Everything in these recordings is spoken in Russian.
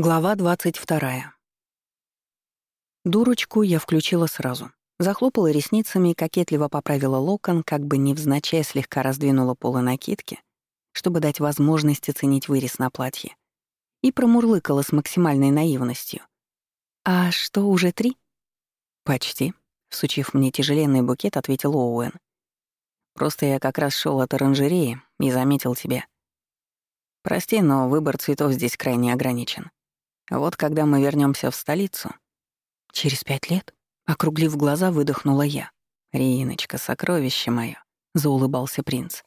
Глава 22. Дурочку я включила сразу. Захлопала ресницами и кокетливо поправила локон, как бы невзначай слегка раздвинула полы накидки, чтобы дать возможность оценить вырез на платье. И промурлыкала с максимальной наивностью. «А что, уже три?» «Почти», — всучив мне тяжеленный букет, ответил Оуэн. «Просто я как раз шел от оранжереи и заметил тебя. Прости, но выбор цветов здесь крайне ограничен. Вот когда мы вернемся в столицу... Через пять лет? Округлив глаза, выдохнула я. «Риночка, сокровище моё», — заулыбался принц.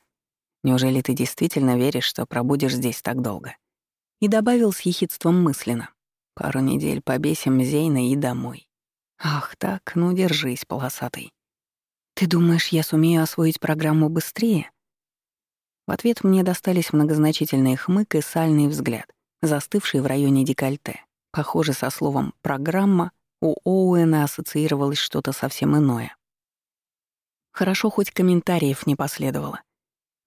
«Неужели ты действительно веришь, что пробудешь здесь так долго?» И добавил с ехидством мысленно. «Пару недель побесим Зейна и домой». «Ах так, ну держись, полосатый». «Ты думаешь, я сумею освоить программу быстрее?» В ответ мне достались многозначительный хмык и сальный взгляд застывший в районе декольте. Похоже, со словом «программа» у Оуэна ассоциировалось что-то совсем иное. Хорошо, хоть комментариев не последовало.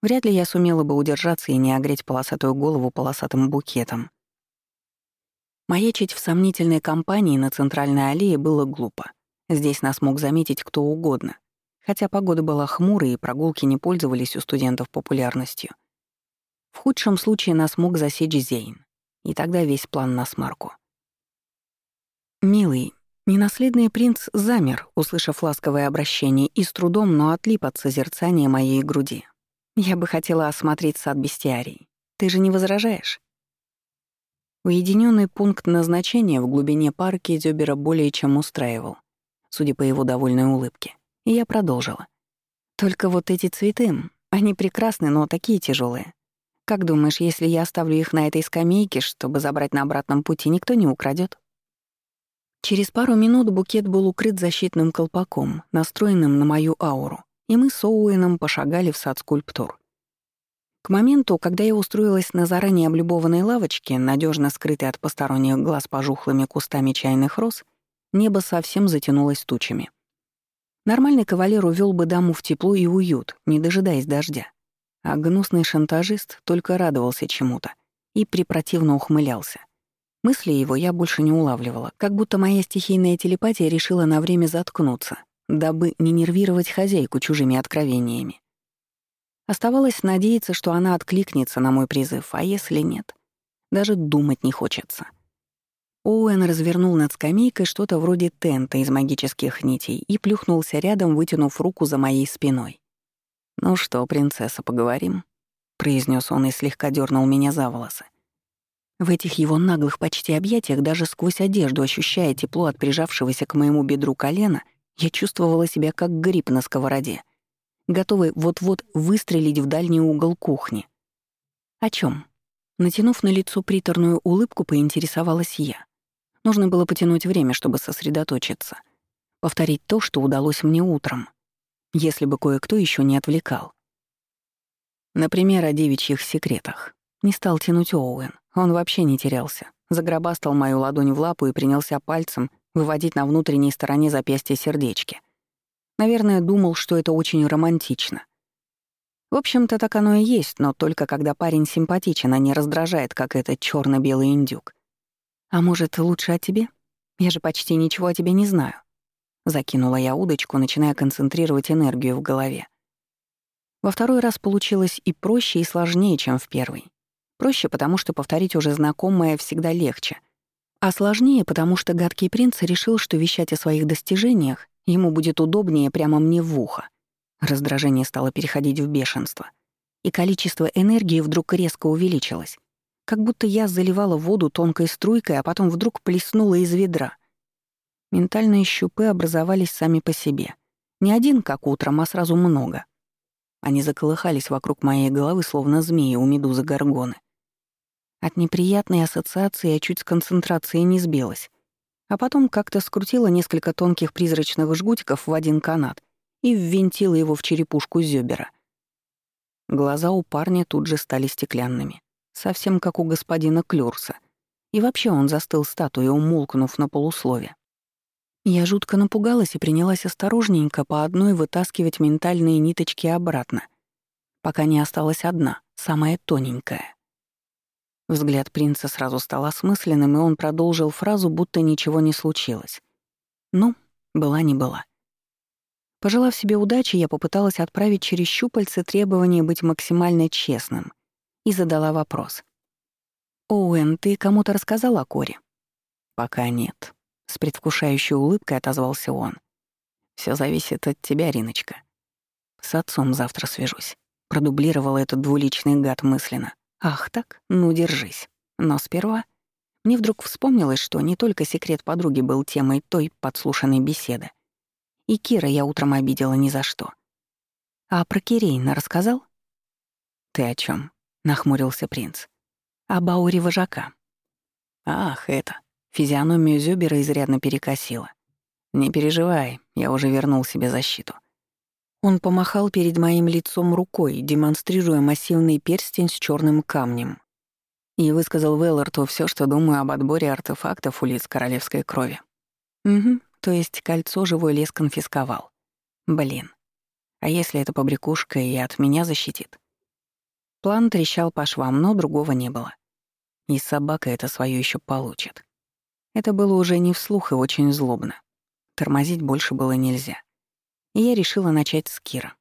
Вряд ли я сумела бы удержаться и не огреть полосатую голову полосатым букетом. Маячить в сомнительной компании на центральной аллее было глупо. Здесь нас мог заметить кто угодно, хотя погода была хмурой и прогулки не пользовались у студентов популярностью. В худшем случае нас мог засечь Зейн и тогда весь план на смарку. «Милый, ненаследный принц замер, услышав ласковое обращение, и с трудом, но отлип от созерцания моей груди. Я бы хотела осмотреть сад бестиарий. Ты же не возражаешь?» Уединенный пункт назначения в глубине парки Зёбера более чем устраивал, судя по его довольной улыбке. И я продолжила. «Только вот эти цветы, они прекрасны, но такие тяжелые. Как думаешь, если я оставлю их на этой скамейке, чтобы забрать на обратном пути, никто не украдет? Через пару минут букет был укрыт защитным колпаком, настроенным на мою ауру, и мы с Оуэном пошагали в сад скульптур. К моменту, когда я устроилась на заранее облюбованной лавочке, надежно скрытой от посторонних глаз пожухлыми кустами чайных роз, небо совсем затянулось тучами. Нормальный кавалер увел бы даму в тепло и уют, не дожидаясь дождя. А гнусный шантажист только радовался чему-то и препротивно ухмылялся. Мысли его я больше не улавливала, как будто моя стихийная телепатия решила на время заткнуться, дабы не нервировать хозяйку чужими откровениями. Оставалось надеяться, что она откликнется на мой призыв, а если нет, даже думать не хочется. Оуэн развернул над скамейкой что-то вроде тента из магических нитей и плюхнулся рядом, вытянув руку за моей спиной. «Ну что, принцесса, поговорим?» — произнес он и слегка дернул меня за волосы. В этих его наглых почти объятиях, даже сквозь одежду ощущая тепло от прижавшегося к моему бедру колена, я чувствовала себя как гриб на сковороде, готовый вот-вот выстрелить в дальний угол кухни. О чем? Натянув на лицо приторную улыбку, поинтересовалась я. Нужно было потянуть время, чтобы сосредоточиться. Повторить то, что удалось мне утром если бы кое-кто еще не отвлекал. Например, о девичьих секретах. Не стал тянуть Оуэн, он вообще не терялся. Загробастал мою ладонь в лапу и принялся пальцем выводить на внутренней стороне запястья сердечки. Наверное, думал, что это очень романтично. В общем-то, так оно и есть, но только когда парень симпатичен, а не раздражает, как этот черно белый индюк. А может, лучше о тебе? Я же почти ничего о тебе не знаю. Закинула я удочку, начиная концентрировать энергию в голове. Во второй раз получилось и проще, и сложнее, чем в первый. Проще, потому что повторить уже знакомое всегда легче. А сложнее, потому что гадкий принц решил, что вещать о своих достижениях ему будет удобнее прямо мне в ухо. Раздражение стало переходить в бешенство. И количество энергии вдруг резко увеличилось. Как будто я заливала воду тонкой струйкой, а потом вдруг плеснула из ведра — Ментальные щупы образовались сами по себе. Не один, как утром, а сразу много. Они заколыхались вокруг моей головы, словно змеи у медузы Горгоны. От неприятной ассоциации я чуть с концентрацией не сбилась. А потом как-то скрутила несколько тонких призрачных жгутиков в один канат и ввинтила его в черепушку Зёбера. Глаза у парня тут же стали стеклянными, совсем как у господина Клюрса. И вообще он застыл статуей, умолкнув на полуслове. Я жутко напугалась и принялась осторожненько по одной вытаскивать ментальные ниточки обратно, пока не осталась одна, самая тоненькая. Взгляд принца сразу стал осмысленным, и он продолжил фразу, будто ничего не случилось. Ну, была не была. Пожелав себе удачи, я попыталась отправить через щупальцы требование быть максимально честным и задала вопрос. «Оуэн, ты кому-то рассказал о Коре?» «Пока нет», — с предвкушающей улыбкой отозвался он. Все зависит от тебя, Риночка. С отцом завтра свяжусь». Продублировал этот двуличный гад мысленно. «Ах так? Ну, держись. Но сперва...» Мне вдруг вспомнилось, что не только секрет подруги был темой той подслушанной беседы. И Кира я утром обидела ни за что. «А про Кирейна рассказал?» «Ты о чем? нахмурился принц. «О Бауре вожака». «Ах, это...» Физиономию Зюбера изрядно перекосило. «Не переживай, я уже вернул себе защиту». Он помахал перед моим лицом рукой, демонстрируя массивный перстень с черным камнем. И высказал Велларту все, что думаю об отборе артефактов у лиц королевской крови. Угу, то есть кольцо живой лес конфисковал. Блин. А если эта побрякушка и от меня защитит? План трещал по швам, но другого не было. И собака это свое еще получит. Это было уже не вслух и очень злобно. Тормозить больше было нельзя. И я решила начать с Кира.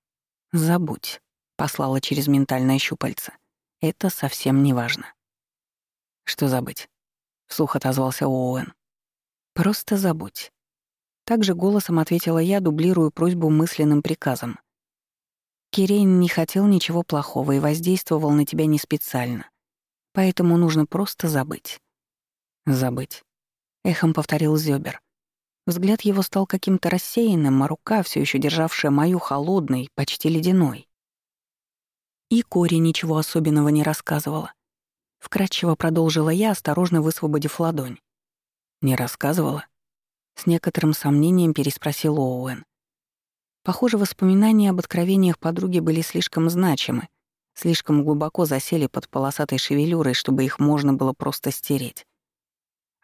«Забудь», — послала через ментальное щупальце. «Это совсем не важно». «Что забыть?» — вслух отозвался Оуэн. «Просто забудь». Также голосом ответила я, дублируя просьбу мысленным приказом. Кирейн не хотел ничего плохого и воздействовал на тебя не специально. Поэтому нужно просто забыть. «Забыть», — эхом повторил Зёбер. Взгляд его стал каким-то рассеянным, а рука, все еще державшая мою холодной, почти ледяной. И Кори ничего особенного не рассказывала. Вкратчиво продолжила я, осторожно высвободив ладонь. «Не рассказывала?» С некоторым сомнением переспросил Оуэн. Похоже, воспоминания об откровениях подруги были слишком значимы, слишком глубоко засели под полосатой шевелюрой, чтобы их можно было просто стереть.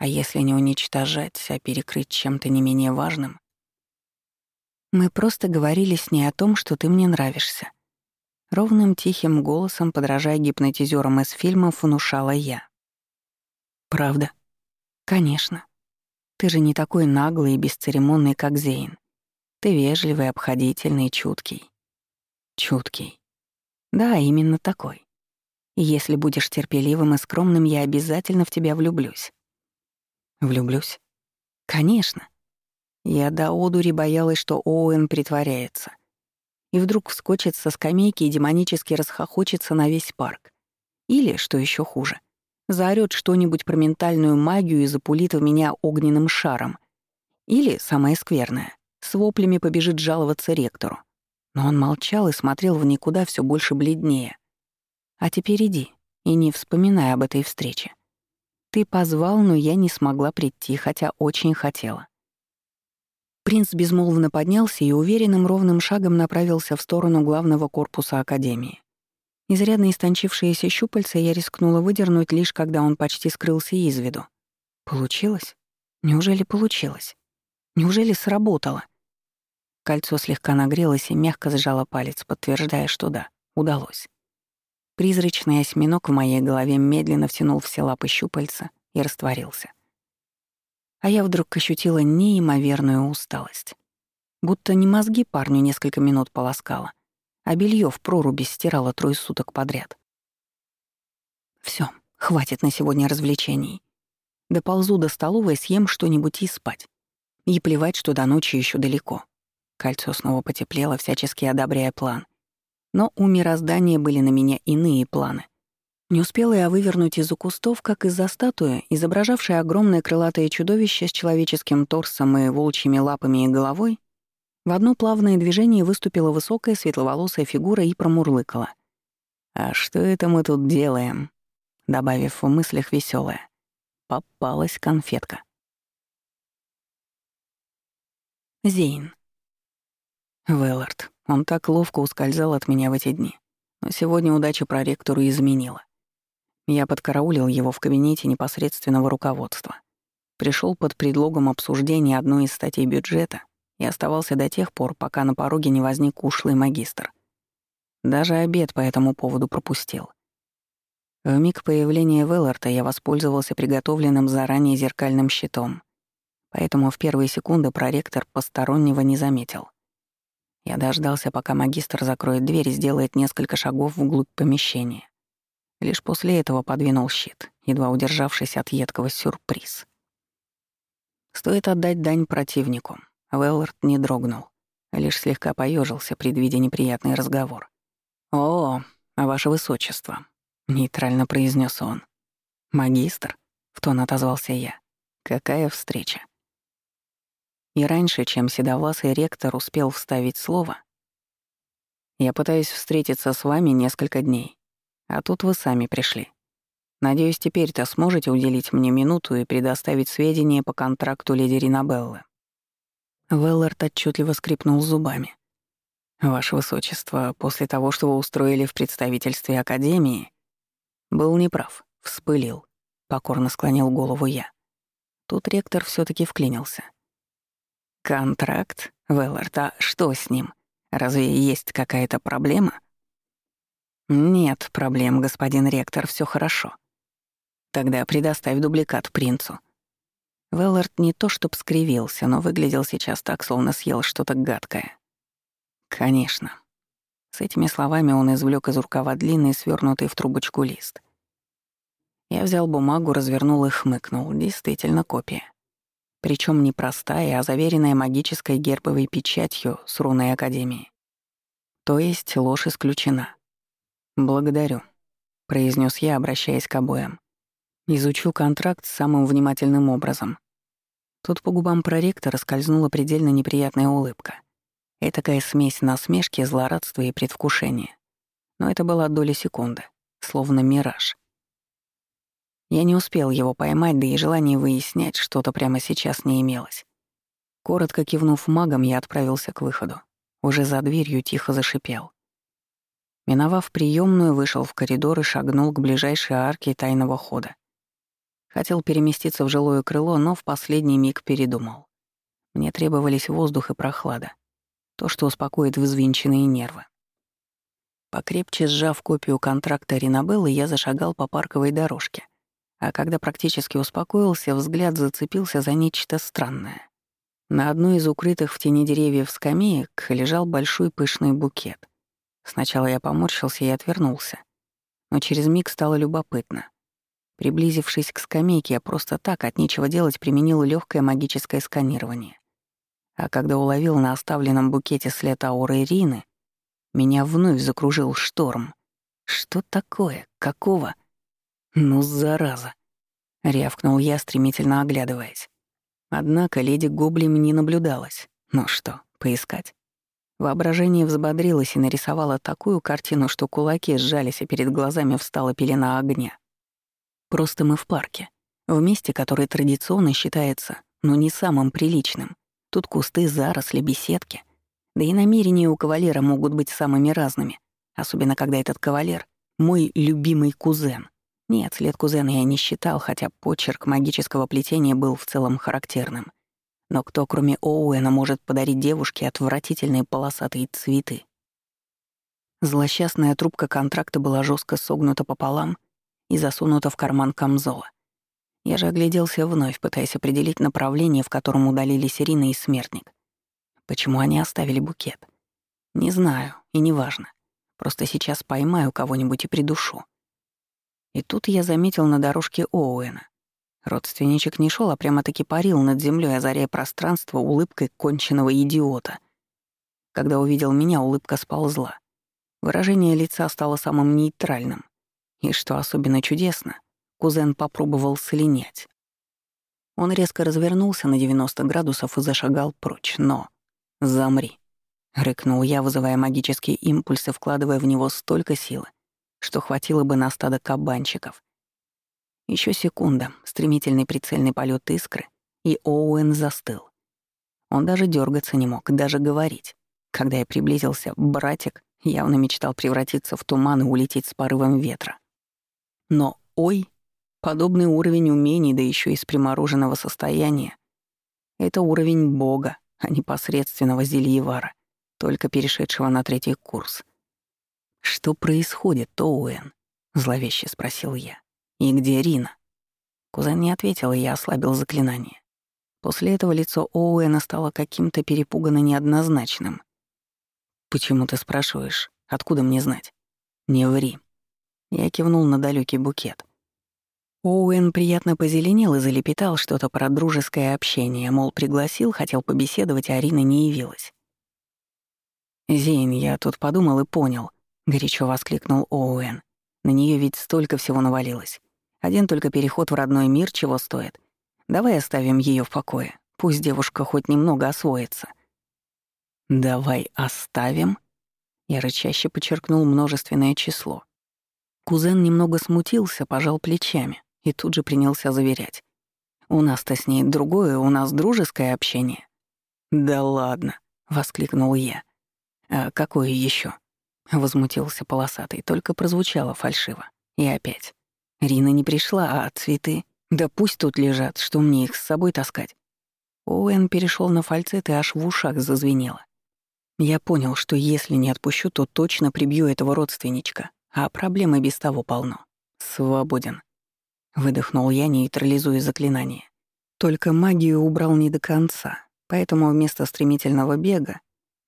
А если не уничтожать, а перекрыть чем-то не менее важным? Мы просто говорили с ней о том, что ты мне нравишься. Ровным тихим голосом, подражая гипнотизерам из фильмов, внушала я. Правда? Конечно. Ты же не такой наглый и бесцеремонный, как Зейн. Ты вежливый, обходительный, чуткий. Чуткий. Да, именно такой. И если будешь терпеливым и скромным, я обязательно в тебя влюблюсь. Влюблюсь? Конечно. Я до одури боялась, что Оуэн притворяется. И вдруг вскочит со скамейки и демонически расхохочется на весь парк. Или, что еще хуже, заорёт что-нибудь про ментальную магию и запулит в меня огненным шаром. Или, самое скверное, с воплями побежит жаловаться ректору. Но он молчал и смотрел в никуда все больше бледнее. А теперь иди и не вспоминай об этой встрече. Ты позвал, но я не смогла прийти, хотя очень хотела. Принц безмолвно поднялся и уверенным ровным шагом направился в сторону главного корпуса Академии. Изрядно истончившиеся щупальца я рискнула выдернуть лишь когда он почти скрылся из виду. Получилось? Неужели получилось? Неужели сработало? Кольцо слегка нагрелось и мягко сжало палец, подтверждая, что да, удалось. Призрачный осьминог в моей голове медленно втянул все лапы щупальца и растворился. А я вдруг ощутила неимоверную усталость. Будто не мозги парню несколько минут полоскала, а белье в проруби стирала трое суток подряд. Все, хватит на сегодня развлечений. Доползу до столовой, съем что-нибудь и спать. И плевать, что до ночи еще далеко. Кольцо снова потеплело, всячески одобряя план. Но у мироздания были на меня иные планы. Не успела я вывернуть из-за кустов, как из-за статуи, изображавшей огромное крылатое чудовище с человеческим торсом и волчьими лапами и головой, в одно плавное движение выступила высокая светловолосая фигура и промурлыкала. «А что это мы тут делаем?» Добавив в мыслях веселое. Попалась конфетка. Зейн. Веллард. Он так ловко ускользал от меня в эти дни. Но сегодня удача проректору изменила. Я подкараулил его в кабинете непосредственного руководства. Пришел под предлогом обсуждения одной из статей бюджета и оставался до тех пор, пока на пороге не возник ушлый магистр. Даже обед по этому поводу пропустил. В миг появления Велларта я воспользовался приготовленным заранее зеркальным щитом, поэтому в первые секунды проректор постороннего не заметил. Я дождался, пока магистр закроет дверь и сделает несколько шагов вглубь помещения. Лишь после этого подвинул щит, едва удержавшись от едкого сюрприз. Стоит отдать дань противнику. Веллард не дрогнул, а лишь слегка поежился, предвидя неприятный разговор. «О, ваше высочество», — нейтрально произнес он. «Магистр?» — в тон отозвался я. «Какая встреча?» И раньше, чем седовласый ректор успел вставить слово, «Я пытаюсь встретиться с вами несколько дней, а тут вы сами пришли. Надеюсь, теперь-то сможете уделить мне минуту и предоставить сведения по контракту леди Ринабеллы». Веллард отчетливо скрипнул зубами. «Ваше Высочество, после того, что вы устроили в представительстве Академии...» «Был неправ, вспылил», — покорно склонил голову я. Тут ректор все таки вклинился. «Контракт? Веллард, а что с ним? Разве есть какая-то проблема?» «Нет проблем, господин ректор, все хорошо. Тогда предоставь дубликат принцу». Веллард не то чтоб скривился, но выглядел сейчас так, словно съел что-то гадкое. «Конечно». С этими словами он извлек из рукава длинный, свернутый в трубочку лист. Я взял бумагу, развернул и хмыкнул. Действительно копия. Причем не простая, а заверенная магической гербовой печатью с руной Академии. То есть ложь исключена. «Благодарю», — произнес я, обращаясь к обоим. «Изучу контракт самым внимательным образом». Тут по губам проректора скользнула предельно неприятная улыбка. Этакая смесь насмешки, злорадства и предвкушения. Но это была доля секунды, словно мираж. Я не успел его поймать, да и желание выяснять что-то прямо сейчас не имелось. Коротко кивнув магом, я отправился к выходу. Уже за дверью тихо зашипел. Миновав приемную, вышел в коридор и шагнул к ближайшей арке тайного хода. Хотел переместиться в жилое крыло, но в последний миг передумал. Мне требовались воздух и прохлада. То, что успокоит взвинченные нервы. Покрепче сжав копию контракта Ринабеллы, я зашагал по парковой дорожке. А когда практически успокоился, взгляд зацепился за нечто странное. На одной из укрытых в тени деревьев скамеек лежал большой пышный букет. Сначала я поморщился и отвернулся. Но через миг стало любопытно. Приблизившись к скамейке, я просто так, от нечего делать, применил легкое магическое сканирование. А когда уловил на оставленном букете след ауры Ирины, меня вновь закружил шторм. Что такое? Какого? Ну, зараза. Рявкнул я, стремительно оглядываясь. Однако леди Гоблин не наблюдалась. Ну что, поискать? Воображение взбодрилось и нарисовало такую картину, что кулаки сжались, и перед глазами встала пелена огня. Просто мы в парке, в месте, которое традиционно считается, ну, не самым приличным. Тут кусты, заросли, беседки. Да и намерения у кавалера могут быть самыми разными, особенно когда этот кавалер — мой любимый кузен. Нет, след кузена я не считал, хотя почерк магического плетения был в целом характерным — но кто, кроме Оуэна, может подарить девушке отвратительные полосатые цветы? Злосчастная трубка контракта была жестко согнута пополам и засунута в карман камзола. Я же огляделся вновь, пытаясь определить направление, в котором удалились Ирина и Смертник. Почему они оставили букет? Не знаю, и не важно. Просто сейчас поймаю кого-нибудь и придушу. И тут я заметил на дорожке Оуэна. Родственничек не шел, а прямо-таки парил над землей, озаряя пространство улыбкой конченного идиота. Когда увидел меня, улыбка сползла. Выражение лица стало самым нейтральным. И что особенно чудесно, кузен попробовал слинять. Он резко развернулся на 90 градусов и зашагал прочь, но... «Замри», — рыкнул я, вызывая магические импульсы, вкладывая в него столько силы, что хватило бы на стадо кабанчиков — еще секунда, стремительный прицельный полет искры, и Оуэн застыл. Он даже дергаться не мог, даже говорить. Когда я приблизился, братик явно мечтал превратиться в туман и улететь с порывом ветра. Но, ой, подобный уровень умений, да еще из примороженного состояния, это уровень бога, а не посредственного зельевара, только перешедшего на третий курс. Что происходит, Оуэн? — зловеще спросил я. «И где Рина?» Кузен не ответил, и я ослабил заклинание. После этого лицо Оуэна стало каким-то перепуганно неоднозначным. «Почему ты спрашиваешь? Откуда мне знать?» «Не ври». Я кивнул на далекий букет. Оуэн приятно позеленел и залепетал что-то про дружеское общение, мол, пригласил, хотел побеседовать, а Арина не явилась. «Зейн, я тут подумал и понял», — горячо воскликнул Оуэн. «На нее ведь столько всего навалилось. Один только переход в родной мир чего стоит. Давай оставим ее в покое. Пусть девушка хоть немного освоится». «Давай оставим?» Я рычаще подчеркнул множественное число. Кузен немного смутился, пожал плечами и тут же принялся заверять. «У нас-то с ней другое, у нас дружеское общение». «Да ладно», — воскликнул я. «А какое еще? Возмутился полосатый, только прозвучало фальшиво. И опять. «Рина не пришла, а цветы? Да пусть тут лежат, что мне их с собой таскать?» Оуэн перешел на фальцет и аж в ушах зазвенело. Я понял, что если не отпущу, то точно прибью этого родственничка, а проблемы без того полно. Свободен. Выдохнул я, нейтрализуя заклинание. Только магию убрал не до конца, поэтому вместо стремительного бега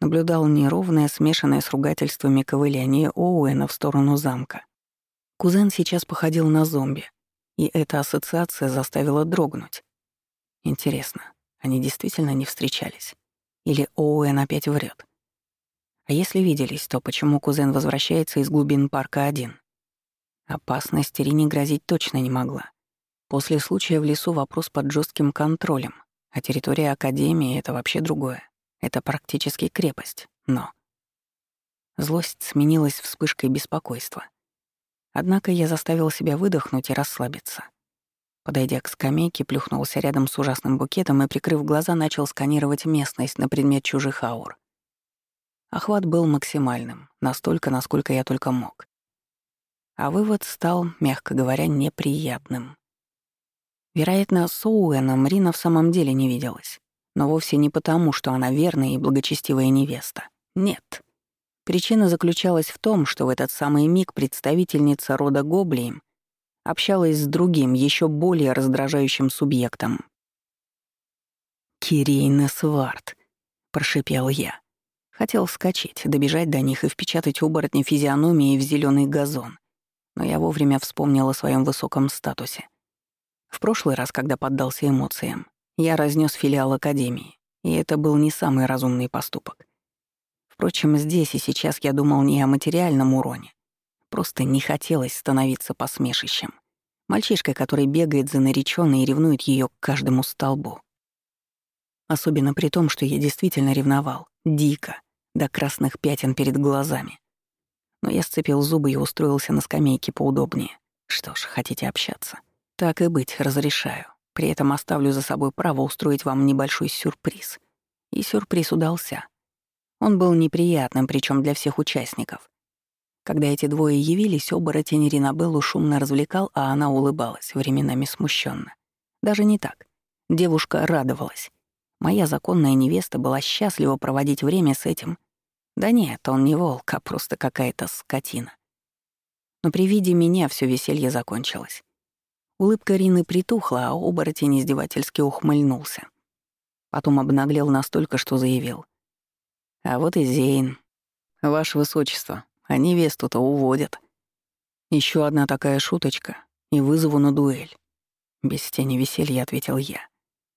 наблюдал неровное, смешанное с ругательствами ковыляние Оуэна в сторону замка. Кузен сейчас походил на зомби, и эта ассоциация заставила дрогнуть. Интересно, они действительно не встречались? Или Оуэн опять врет? А если виделись, то почему кузен возвращается из глубин парка один? Опасность Ирине грозить точно не могла. После случая в лесу вопрос под жестким контролем, а территория Академии — это вообще другое. Это практически крепость, но... Злость сменилась вспышкой беспокойства. Однако я заставил себя выдохнуть и расслабиться. Подойдя к скамейке, плюхнулся рядом с ужасным букетом и, прикрыв глаза, начал сканировать местность на предмет чужих аур. Охват был максимальным, настолько, насколько я только мог. А вывод стал, мягко говоря, неприятным. Вероятно, с Оуэном Рина в самом деле не виделась. Но вовсе не потому, что она верная и благочестивая невеста. Нет. Причина заключалась в том, что в этот самый миг представительница рода Гоблием общалась с другим, еще более раздражающим субъектом. «Кирейна Сварт», — прошипел я. Хотел вскочить, добежать до них и впечатать оборотня физиономии в зеленый газон. Но я вовремя вспомнил о своем высоком статусе. В прошлый раз, когда поддался эмоциям, я разнес филиал Академии, и это был не самый разумный поступок. Впрочем, здесь и сейчас я думал не о материальном уроне. Просто не хотелось становиться посмешищем. Мальчишкой, который бегает за наречённой и ревнует ее к каждому столбу. Особенно при том, что я действительно ревновал. Дико. До красных пятен перед глазами. Но я сцепил зубы и устроился на скамейке поудобнее. Что ж, хотите общаться? Так и быть, разрешаю. При этом оставлю за собой право устроить вам небольшой сюрприз. И сюрприз удался. Он был неприятным, причем для всех участников. Когда эти двое явились, оборотень Ринабеллу шумно развлекал, а она улыбалась, временами смущенно. Даже не так. Девушка радовалась. Моя законная невеста была счастлива проводить время с этим. Да нет, он не волк, а просто какая-то скотина. Но при виде меня все веселье закончилось. Улыбка Рины притухла, а оборотень издевательски ухмыльнулся. Потом обнаглел настолько, что заявил. «А вот и Зейн. Ваше Высочество, а невесту-то уводят. Еще одна такая шуточка, и вызову на дуэль». Без тени веселья ответил я.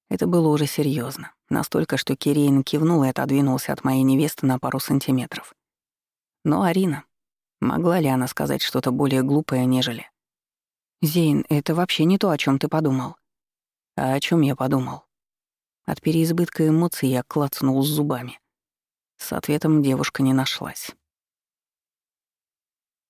Это было уже серьезно, настолько, что Кирейн кивнул и отодвинулся от моей невесты на пару сантиметров. Но Арина, могла ли она сказать что-то более глупое, нежели... «Зейн, это вообще не то, о чем ты подумал». «А о чем я подумал?» От переизбытка эмоций я клацнул с зубами. С ответом девушка не нашлась.